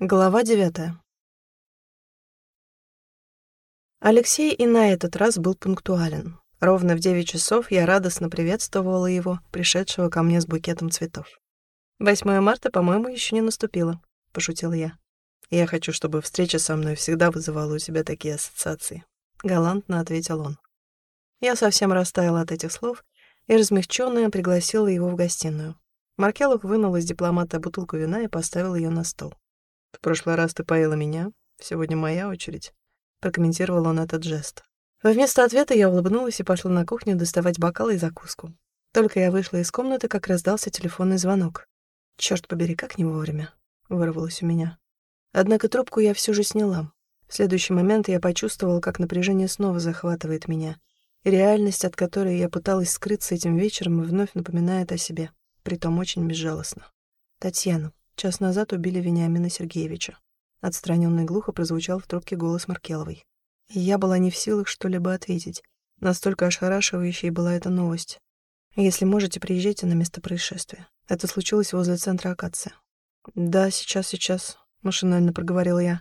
Глава девятая. Алексей и на этот раз был пунктуален. Ровно в девять часов я радостно приветствовала его, пришедшего ко мне с букетом цветов. «8 марта, по-моему, еще не наступило», — пошутила я. «Я хочу, чтобы встреча со мной всегда вызывала у тебя такие ассоциации», — галантно ответил он. Я совсем растаяла от этих слов и, размягчённая, пригласила его в гостиную. Маркелов вынул из дипломата бутылку вина и поставил ее на стол. «В прошлый раз ты поила меня, сегодня моя очередь», — прокомментировал он этот жест. Вместо ответа я улыбнулась и пошла на кухню доставать бокалы и закуску. Только я вышла из комнаты, как раздался телефонный звонок. Черт побери, как не вовремя!» — вырвалось у меня. Однако трубку я все же сняла. В следующий момент я почувствовала, как напряжение снова захватывает меня, и реальность, от которой я пыталась скрыться этим вечером, вновь напоминает о себе, притом очень безжалостно. Татьяну. Час назад убили Вениамина Сергеевича. Отстранённый глухо прозвучал в трубке голос Маркеловой. И я была не в силах что-либо ответить. Настолько ошарашивающей была эта новость. Если можете, приезжайте на место происшествия. Это случилось возле центра Акация. Да, сейчас, сейчас, машинально проговорила я.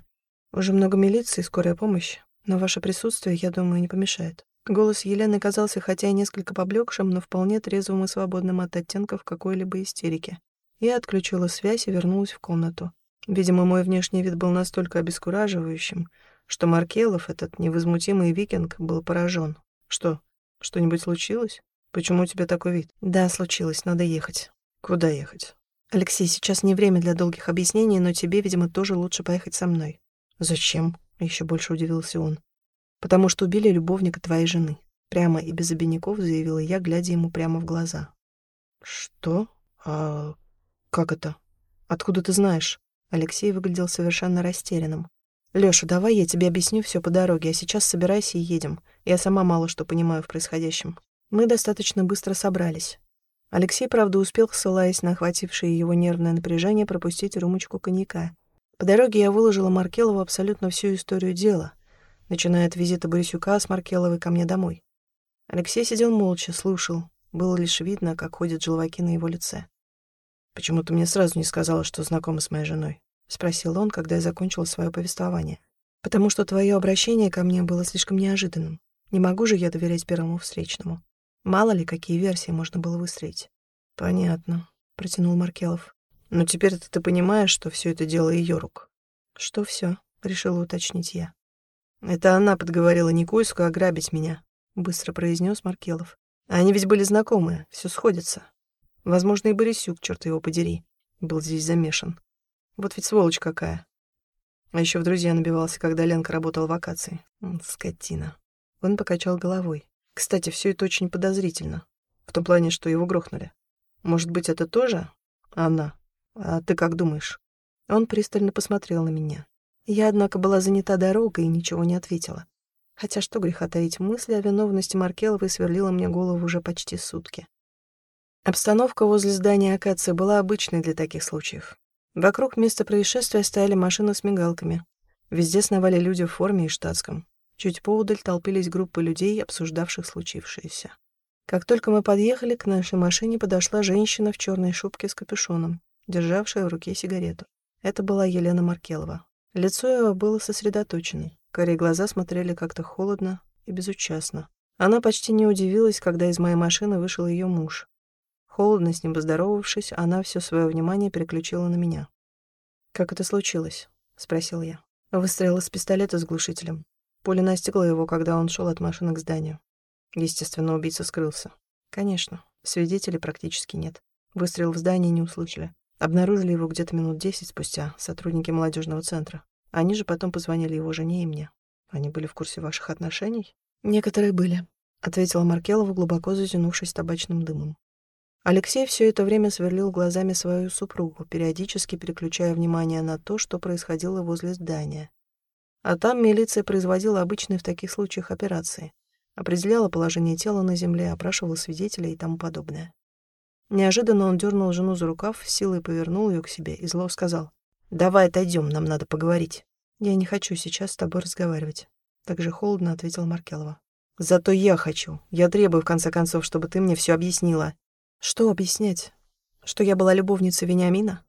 Уже много милиции, скорая помощь, но ваше присутствие, я думаю, не помешает. Голос Елены казался хотя и несколько поблекшим, но вполне трезвым и свободным от оттенков какой-либо истерики. Я отключила связь и вернулась в комнату. Видимо, мой внешний вид был настолько обескураживающим, что Маркелов, этот невозмутимый викинг, был поражен. «Что, что-нибудь случилось? Почему у тебя такой вид?» «Да, случилось, надо ехать». «Куда ехать?» «Алексей, сейчас не время для долгих объяснений, но тебе, видимо, тоже лучше поехать со мной». «Зачем?» — еще больше удивился он. «Потому что убили любовника твоей жены». Прямо и без обиняков заявила я, глядя ему прямо в глаза. «Что? А «Как это? Откуда ты знаешь?» Алексей выглядел совершенно растерянным. «Лёша, давай я тебе объясню все по дороге, а сейчас собирайся и едем. Я сама мало что понимаю в происходящем». Мы достаточно быстро собрались. Алексей, правда, успел, ссылаясь на охватившее его нервное напряжение, пропустить рюмочку коньяка. По дороге я выложила Маркелову абсолютно всю историю дела, начиная от визита Борисюка с Маркеловой ко мне домой. Алексей сидел молча, слушал. Было лишь видно, как ходят желваки на его лице. «Почему ты мне сразу не сказала, что знакома с моей женой?» — спросил он, когда я закончила свое повествование. «Потому что твое обращение ко мне было слишком неожиданным. Не могу же я доверять первому встречному. Мало ли, какие версии можно было выстроить». «Понятно», — протянул Маркелов. «Но теперь-то ты понимаешь, что все это дело ее рук». «Что все? решила уточнить я. «Это она подговорила Никольскую ограбить меня», — быстро произнес Маркелов. «Они ведь были знакомы, все сходится. Возможно, и Борисюк, черт его подери, был здесь замешан. Вот ведь сволочь какая. А еще в друзья набивался, когда Ленка работала в вакации. Скотина. Он покачал головой. Кстати, все это очень подозрительно. В том плане, что его грохнули. Может быть, это тоже она? А ты как думаешь? Он пристально посмотрел на меня. Я, однако, была занята дорогой и ничего не ответила. Хотя что греха таить, мысли о виновности Маркеловой сверлила мне голову уже почти сутки. Обстановка возле здания Акации была обычной для таких случаев. Вокруг места происшествия стояли машины с мигалками. Везде сновали люди в форме и штатском. Чуть поудаль толпились группы людей, обсуждавших случившееся. Как только мы подъехали, к нашей машине подошла женщина в черной шубке с капюшоном, державшая в руке сигарету. Это была Елена Маркелова. Лицо ее было сосредоточено. Корей глаза смотрели как-то холодно и безучастно. Она почти не удивилась, когда из моей машины вышел ее муж, Холодно с ним поздоровавшись, она все свое внимание переключила на меня. «Как это случилось?» — спросил я. Выстрелил из пистолета с глушителем. Пуля настигла его, когда он шел от машины к зданию. Естественно, убийца скрылся. Конечно, свидетелей практически нет. Выстрел в здании не услышали. Обнаружили его где-то минут десять спустя сотрудники молодежного центра. Они же потом позвонили его жене и мне. Они были в курсе ваших отношений? Некоторые были, ответила Маркелова, глубоко затянувшись табачным дымом. Алексей все это время сверлил глазами свою супругу, периодически переключая внимание на то, что происходило возле здания. А там милиция производила обычные в таких случаях операции. Определяла положение тела на земле, опрашивала свидетелей и тому подобное. Неожиданно он дернул жену за рукав, силой повернул ее к себе и зло сказал. «Давай отойдем, нам надо поговорить». «Я не хочу сейчас с тобой разговаривать», — так же холодно ответила Маркелова. «Зато я хочу. Я требую, в конце концов, чтобы ты мне все объяснила. Что объяснять? Что я была любовницей Вениамина?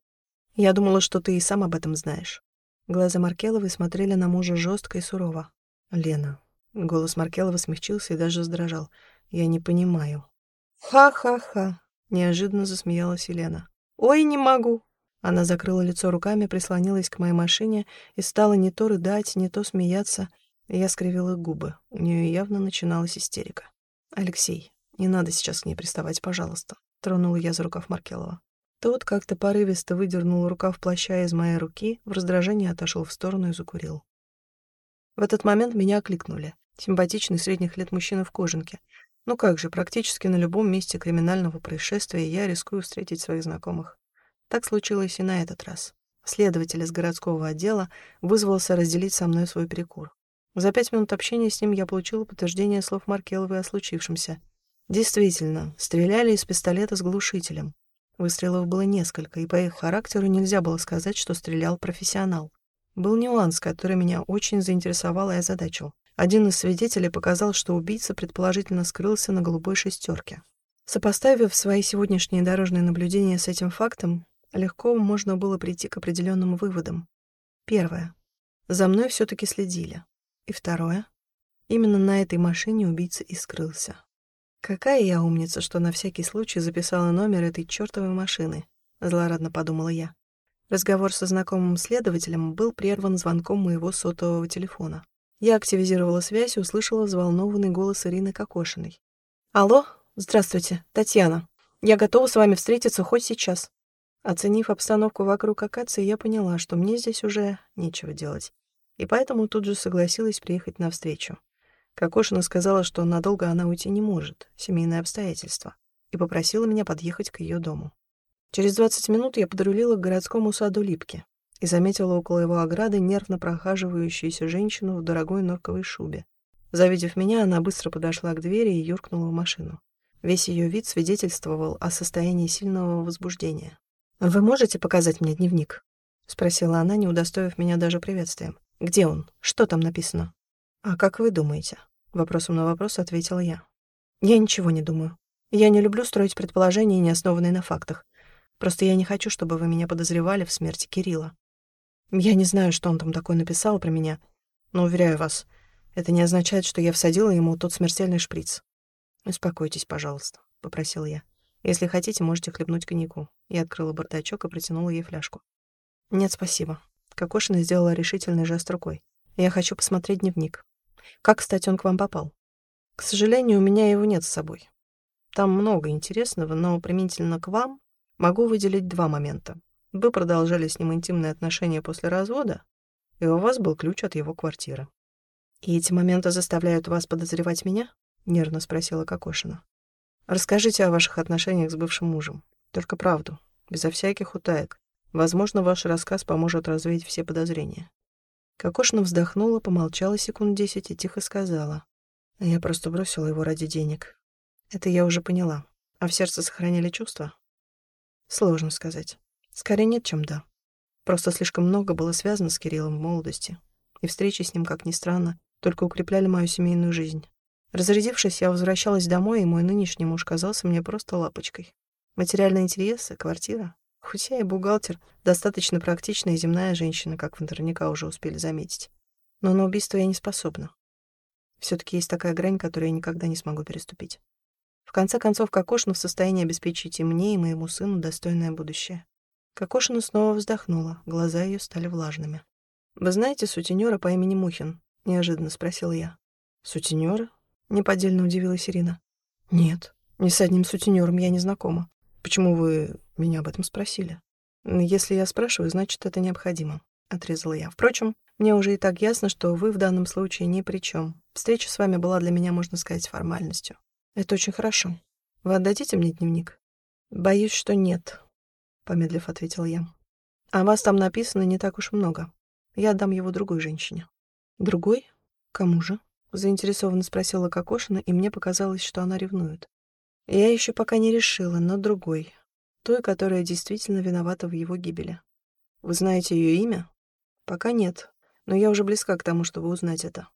Я думала, что ты и сам об этом знаешь. Глаза Маркеловой смотрели на мужа жестко и сурово. «Лена». Голос Маркелова смягчился и даже задрожал. «Я не понимаю». «Ха-ха-ха», — неожиданно засмеялась Елена. «Ой, не могу». Она закрыла лицо руками, прислонилась к моей машине и стала не то рыдать, не то смеяться. Я скривила губы. У нее явно начиналась истерика. «Алексей, не надо сейчас к ней приставать, пожалуйста», — тронула я за рукав Маркелова. Тот как-то порывисто выдернул рукав плаща из моей руки, в раздражении отошел в сторону и закурил. В этот момент меня окликнули. Симпатичный средних лет мужчина в кожанке. Ну как же, практически на любом месте криминального происшествия я рискую встретить своих знакомых. Так случилось и на этот раз. Следователь из городского отдела вызвался разделить со мной свой перекур. За пять минут общения с ним я получила подтверждение слов Маркеловой о случившемся. Действительно, стреляли из пистолета с глушителем. Выстрелов было несколько, и по их характеру нельзя было сказать, что стрелял профессионал. Был нюанс, который меня очень заинтересовал и озадачил. Один из свидетелей показал, что убийца предположительно скрылся на голубой шестерке. Сопоставив свои сегодняшние дорожные наблюдения с этим фактом, легко можно было прийти к определенным выводам. Первое. За мной все-таки следили. И второе. Именно на этой машине убийца и скрылся. Какая я умница, что на всякий случай записала номер этой чёртовой машины, злорадно подумала я. Разговор со знакомым следователем был прерван звонком моего сотового телефона. Я активизировала связь и услышала взволнованный голос Ирины Кокошиной. «Алло, здравствуйте, Татьяна. Я готова с вами встретиться хоть сейчас». Оценив обстановку вокруг акации, я поняла, что мне здесь уже нечего делать, и поэтому тут же согласилась приехать навстречу. Кокошина сказала, что надолго она уйти не может, семейные обстоятельства, и попросила меня подъехать к ее дому. Через 20 минут я подрулила к городскому саду Липки и заметила около его ограды нервно прохаживающуюся женщину в дорогой норковой шубе. Завидев меня, она быстро подошла к двери и юркнула в машину. Весь ее вид свидетельствовал о состоянии сильного возбуждения. «Вы можете показать мне дневник?» — спросила она, не удостоив меня даже приветствием. «Где он? Что там написано?» «А как вы думаете?» Вопросом на вопрос ответила я. Я ничего не думаю. Я не люблю строить предположения, не основанные на фактах. Просто я не хочу, чтобы вы меня подозревали в смерти Кирилла. Я не знаю, что он там такое написал про меня, но, уверяю вас, это не означает, что я всадила ему тот смертельный шприц. «Успокойтесь, пожалуйста», — попросил я. «Если хотите, можете хлебнуть коньяку». Я открыла бардачок и протянула ей фляжку. «Нет, спасибо». Кокошина сделала решительный жест рукой. «Я хочу посмотреть дневник». Как, кстати, он к вам попал? К сожалению, у меня его нет с собой. Там много интересного, но применительно к вам могу выделить два момента. Вы продолжали с ним интимные отношения после развода, и у вас был ключ от его квартиры. «И эти моменты заставляют вас подозревать меня?» — нервно спросила Кокошина. «Расскажите о ваших отношениях с бывшим мужем. Только правду, безо всяких утаек. Возможно, ваш рассказ поможет развеять все подозрения». Кокошина вздохнула, помолчала секунд десять и тихо сказала. Я просто бросила его ради денег. Это я уже поняла. А в сердце сохранили чувства? Сложно сказать. Скорее нет, чем да. Просто слишком много было связано с Кириллом в молодости. И встречи с ним, как ни странно, только укрепляли мою семейную жизнь. Разрядившись, я возвращалась домой, и мой нынешний муж казался мне просто лапочкой. Материальные интересы, квартира, Хоть я и бухгалтер, достаточно практичная и земная женщина, как вы наверняка уже успели заметить. Но на убийство я не способна. все таки есть такая грань, которую я никогда не смогу переступить. В конце концов, Кокошина в состоянии обеспечить и мне, и моему сыну достойное будущее. Кокошина снова вздохнула, глаза ее стали влажными. «Вы знаете сутенера по имени Мухин?» — неожиданно спросил я. «Сутенера?» — неподдельно удивилась Ирина. «Нет, ни с одним сутенером я не знакома. Почему вы меня об этом спросили? Если я спрашиваю, значит, это необходимо, отрезала я. Впрочем, мне уже и так ясно, что вы в данном случае ни при чем. Встреча с вами была для меня, можно сказать, формальностью. Это очень хорошо. Вы отдадите мне дневник? Боюсь, что нет, помедлив ответил я. А вас там написано не так уж много. Я отдам его другой женщине. Другой? Кому же? Заинтересованно спросила Кокошина, и мне показалось, что она ревнует. Я еще пока не решила, но другой. Той, которая действительно виновата в его гибели. Вы знаете ее имя? Пока нет, но я уже близка к тому, чтобы узнать это.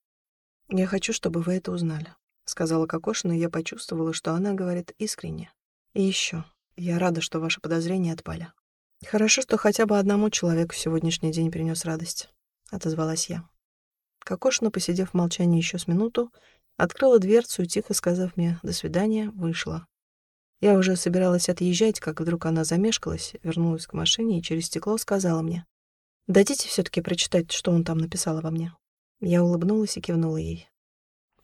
Я хочу, чтобы вы это узнали, сказала Кокошина, и я почувствовала, что она говорит искренне. И еще, я рада, что ваши подозрения отпали. Хорошо, что хотя бы одному человеку сегодняшний день принес радость. отозвалась я. Кокошина, посидев в молчании еще с минуту, открыла дверцу и, тихо сказав мне «до свидания», вышла. Я уже собиралась отъезжать, как вдруг она замешкалась, вернулась к машине и через стекло сказала мне «Дадите все таки прочитать, что он там написал обо мне?» Я улыбнулась и кивнула ей.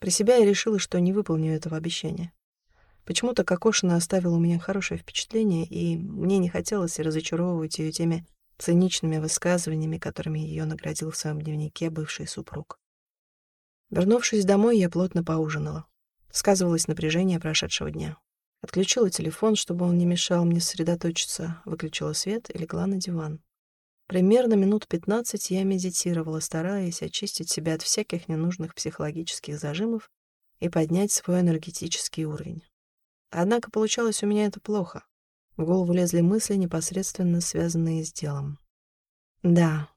При себя я решила, что не выполню этого обещания. Почему-то Кокошина оставила у меня хорошее впечатление, и мне не хотелось разочаровывать ее теми циничными высказываниями, которыми ее наградил в своем дневнике бывший супруг. Вернувшись домой, я плотно поужинала. Сказывалось напряжение прошедшего дня. Отключила телефон, чтобы он не мешал мне сосредоточиться, выключила свет и легла на диван. Примерно минут пятнадцать я медитировала, стараясь очистить себя от всяких ненужных психологических зажимов и поднять свой энергетический уровень. Однако получалось у меня это плохо. В голову лезли мысли, непосредственно связанные с делом. Да,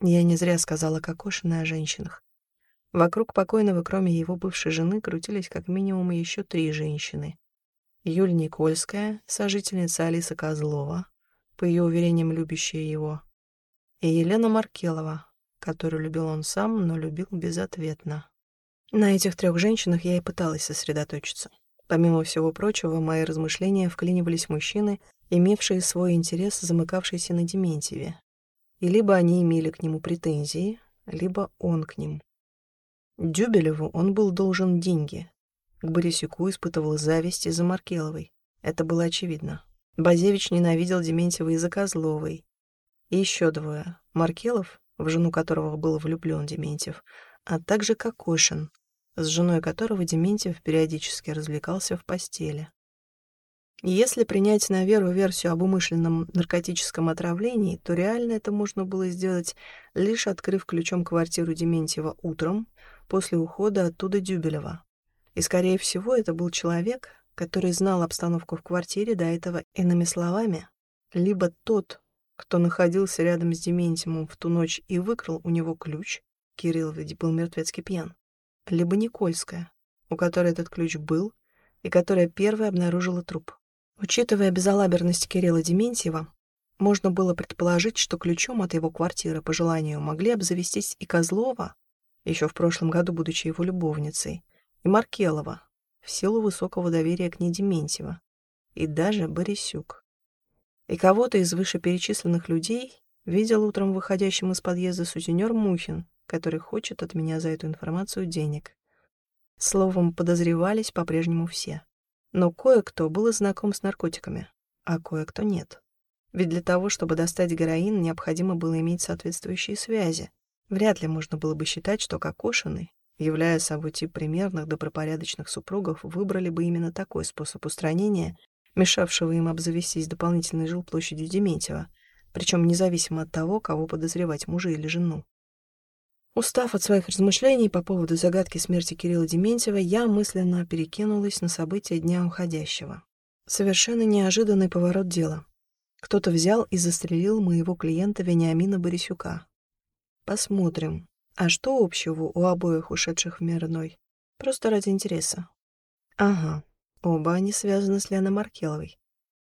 я не зря сказала Кокошиной о женщинах. Вокруг покойного, кроме его бывшей жены, крутились как минимум еще три женщины. Юль Никольская, сожительница Алисы Козлова, по ее уверениям любящая его, и Елена Маркелова, которую любил он сам, но любил безответно. На этих трех женщинах я и пыталась сосредоточиться. Помимо всего прочего, в мои размышления вклинивались мужчины, имевшие свой интерес, замыкавшийся на Дементьеве. И либо они имели к нему претензии, либо он к ним. Дюбелеву он был должен деньги. К Борисюку испытывал зависть из-за Маркеловой. Это было очевидно. Базевич ненавидел Дементьева из-за Козловой. И еще двое. Маркелов, в жену которого был влюблен Дементьев, а также Кокошин, с женой которого Дементьев периодически развлекался в постели. если принять на веру версию об умышленном наркотическом отравлении, то реально это можно было сделать, лишь открыв ключом квартиру Дементьева утром после ухода оттуда Дюбелева. И, скорее всего, это был человек, который знал обстановку в квартире до этого иными словами, либо тот, кто находился рядом с Дементьевым в ту ночь и выкрал у него ключ, Кирилл ведь был мертвецки пьян, либо Никольская, у которой этот ключ был и которая первой обнаружила труп. Учитывая безалаберность Кирилла Дементьева, можно было предположить, что ключом от его квартиры по желанию могли обзавестись и Козлова, еще в прошлом году будучи его любовницей, и Маркелова, в силу высокого доверия к ней Дементьева, и даже Борисюк. И кого-то из вышеперечисленных людей видел утром выходящим из подъезда сутенер Мухин, который хочет от меня за эту информацию денег. Словом, подозревались по-прежнему все. Но кое-кто был знаком с наркотиками, а кое-кто нет. Ведь для того, чтобы достать героин, необходимо было иметь соответствующие связи. Вряд ли можно было бы считать, что Кокошины, являя собой тип примерных добропорядочных супругов, выбрали бы именно такой способ устранения, мешавшего им обзавестись дополнительной жилплощадью Дементьева, причем независимо от того, кого подозревать, мужа или жену. Устав от своих размышлений по поводу загадки смерти Кирилла Дементьева, я мысленно перекинулась на события дня уходящего. Совершенно неожиданный поворот дела. Кто-то взял и застрелил моего клиента Вениамина Борисюка. Посмотрим, а что общего у обоих ушедших в мир иной? Просто ради интереса. Ага, оба они связаны с Леной Маркеловой.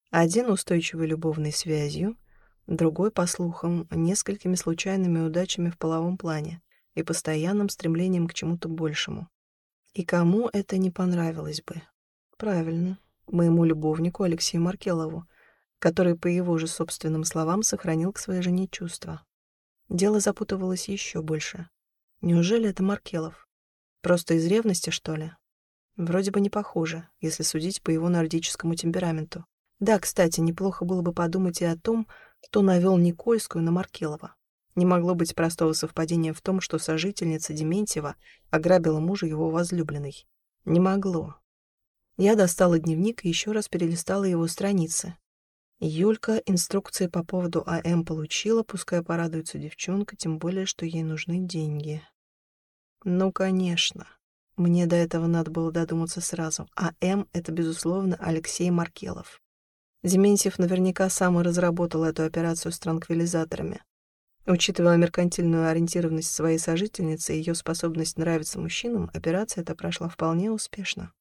Один устойчивой любовной связью, другой, по слухам, несколькими случайными удачами в половом плане и постоянным стремлением к чему-то большему. И кому это не понравилось бы? Правильно, моему любовнику Алексею Маркелову, который, по его же собственным словам, сохранил к своей жене чувства. Дело запутывалось еще больше. Неужели это Маркелов? Просто из ревности, что ли? Вроде бы не похоже, если судить по его нордическому темпераменту. Да, кстати, неплохо было бы подумать и о том, кто навел Никольскую на Маркелова. Не могло быть простого совпадения в том, что сожительница Дементьева ограбила мужа его возлюбленной. Не могло. Я достала дневник и еще раз перелистала его страницы. Юлька инструкции по поводу АМ получила, пускай порадуется девчонка, тем более, что ей нужны деньги. Ну, конечно. Мне до этого надо было додуматься сразу. АМ — это, безусловно, Алексей Маркелов. Дементьев наверняка сам и разработал эту операцию с транквилизаторами. Учитывая меркантильную ориентированность своей сожительницы и ее способность нравиться мужчинам, операция эта прошла вполне успешно.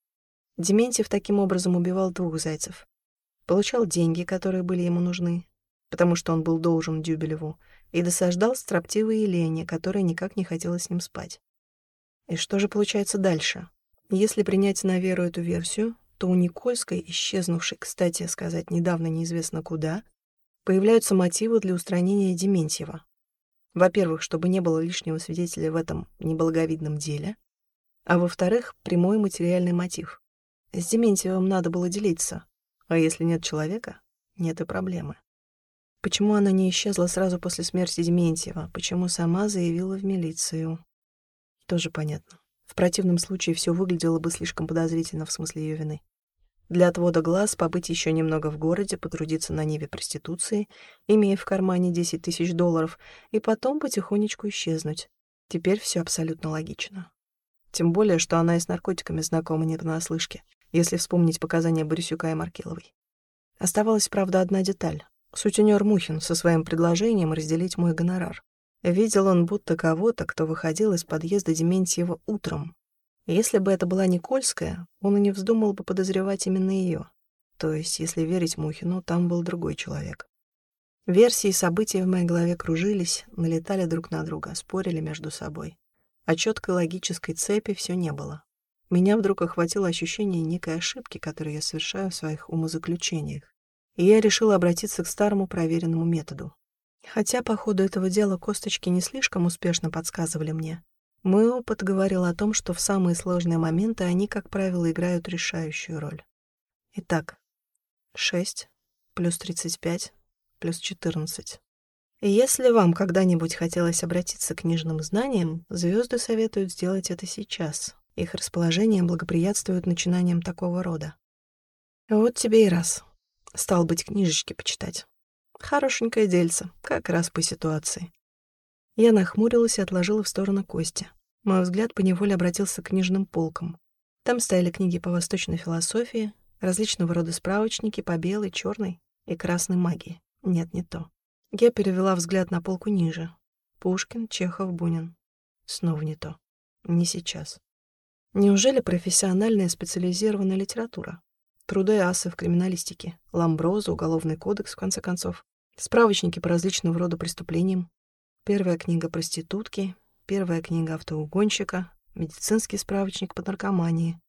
Дементьев таким образом убивал двух зайцев. Получал деньги, которые были ему нужны, потому что он был должен Дюбелеву, и досаждал строптивой Елене, которая никак не хотела с ним спать. И что же получается дальше? Если принять на веру эту версию, то у Никольской, исчезнувшей, кстати сказать, недавно неизвестно куда, появляются мотивы для устранения Дементьева. Во-первых, чтобы не было лишнего свидетеля в этом неблаговидном деле, а во-вторых, прямой материальный мотив. С Дементьевым надо было делиться, а если нет человека, нет и проблемы. Почему она не исчезла сразу после смерти Дементьева? Почему сама заявила в милицию? Тоже понятно. В противном случае все выглядело бы слишком подозрительно в смысле ее вины. Для отвода глаз побыть еще немного в городе, потрудиться на ниве проституции, имея в кармане 10 тысяч долларов, и потом потихонечку исчезнуть. Теперь все абсолютно логично. Тем более, что она и с наркотиками знакома не понаслышке, если вспомнить показания Борисюка и Маркеловой. Оставалась, правда, одна деталь. Сутенер Мухин со своим предложением разделить мой гонорар. Видел он будто кого-то, кто выходил из подъезда Дементьева утром. Если бы это была Никольская, он и не вздумал бы подозревать именно ее. То есть, если верить Мухину, там был другой человек. Версии событий в моей голове кружились, налетали друг на друга, спорили между собой. А четкой логической цепи все не было. Меня вдруг охватило ощущение некой ошибки, которую я совершаю в своих умозаключениях и я решила обратиться к старому проверенному методу. Хотя по ходу этого дела косточки не слишком успешно подсказывали мне, мой опыт говорил о том, что в самые сложные моменты они, как правило, играют решающую роль. Итак, 6 плюс 35 плюс 14. И если вам когда-нибудь хотелось обратиться к книжным знаниям, звезды советуют сделать это сейчас. Их расположение благоприятствует начинаниям такого рода. Вот тебе и раз. Стал быть, книжечки почитать. Хорошенькое дельце, как раз по ситуации. Я нахмурилась и отложила в сторону кости. Мой взгляд поневоле обратился к книжным полкам. Там стояли книги по восточной философии, различного рода справочники по белой, черной и красной магии. Нет, не то. Я перевела взгляд на полку ниже. Пушкин, Чехов, Бунин. Снова не то. Не сейчас. Неужели профессиональная специализированная литература? труды асы в криминалистике, Ламброза, Уголовный кодекс, в конце концов, справочники по различного рода преступлениям, первая книга проститутки, первая книга автоугонщика, медицинский справочник по наркомании.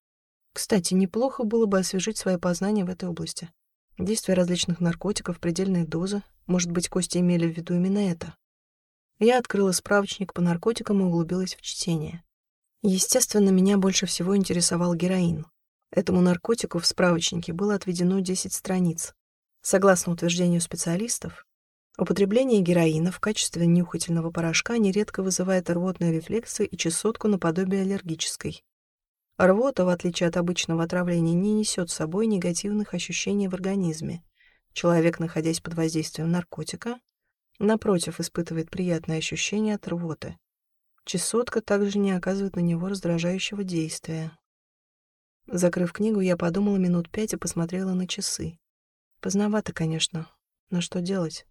Кстати, неплохо было бы освежить свои познания в этой области. Действия различных наркотиков, предельные дозы. Может быть, Кости имели в виду именно это. Я открыла справочник по наркотикам и углубилась в чтение. Естественно, меня больше всего интересовал героин. Этому наркотику в справочнике было отведено 10 страниц. Согласно утверждению специалистов, употребление героина в качестве нюхательного порошка нередко вызывает рвотные рефлексы и чесотку наподобие аллергической. Рвота, в отличие от обычного отравления, не несет с собой негативных ощущений в организме. Человек, находясь под воздействием наркотика, напротив, испытывает приятные ощущения от рвоты. Чесотка также не оказывает на него раздражающего действия. Закрыв книгу, я подумала минут пять и посмотрела на часы. Поздновато, конечно, но что делать?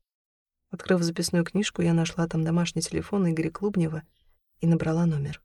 Открыв записную книжку, я нашла там домашний телефон Игоря Клубнева и набрала номер.